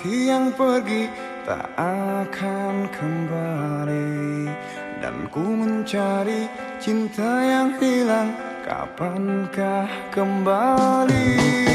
hati yang pergi tak akan kembali. Dan ku mencari cinta yang hilang kapankah kembali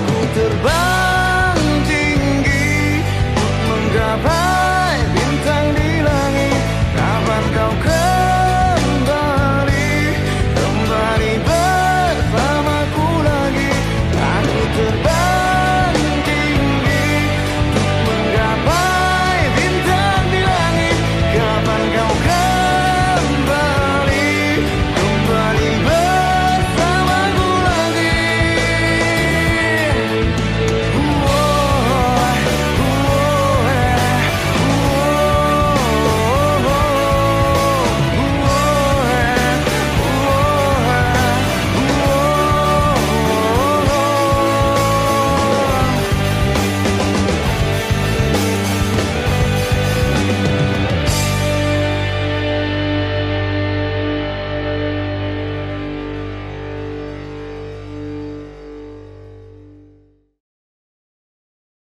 aku terbang.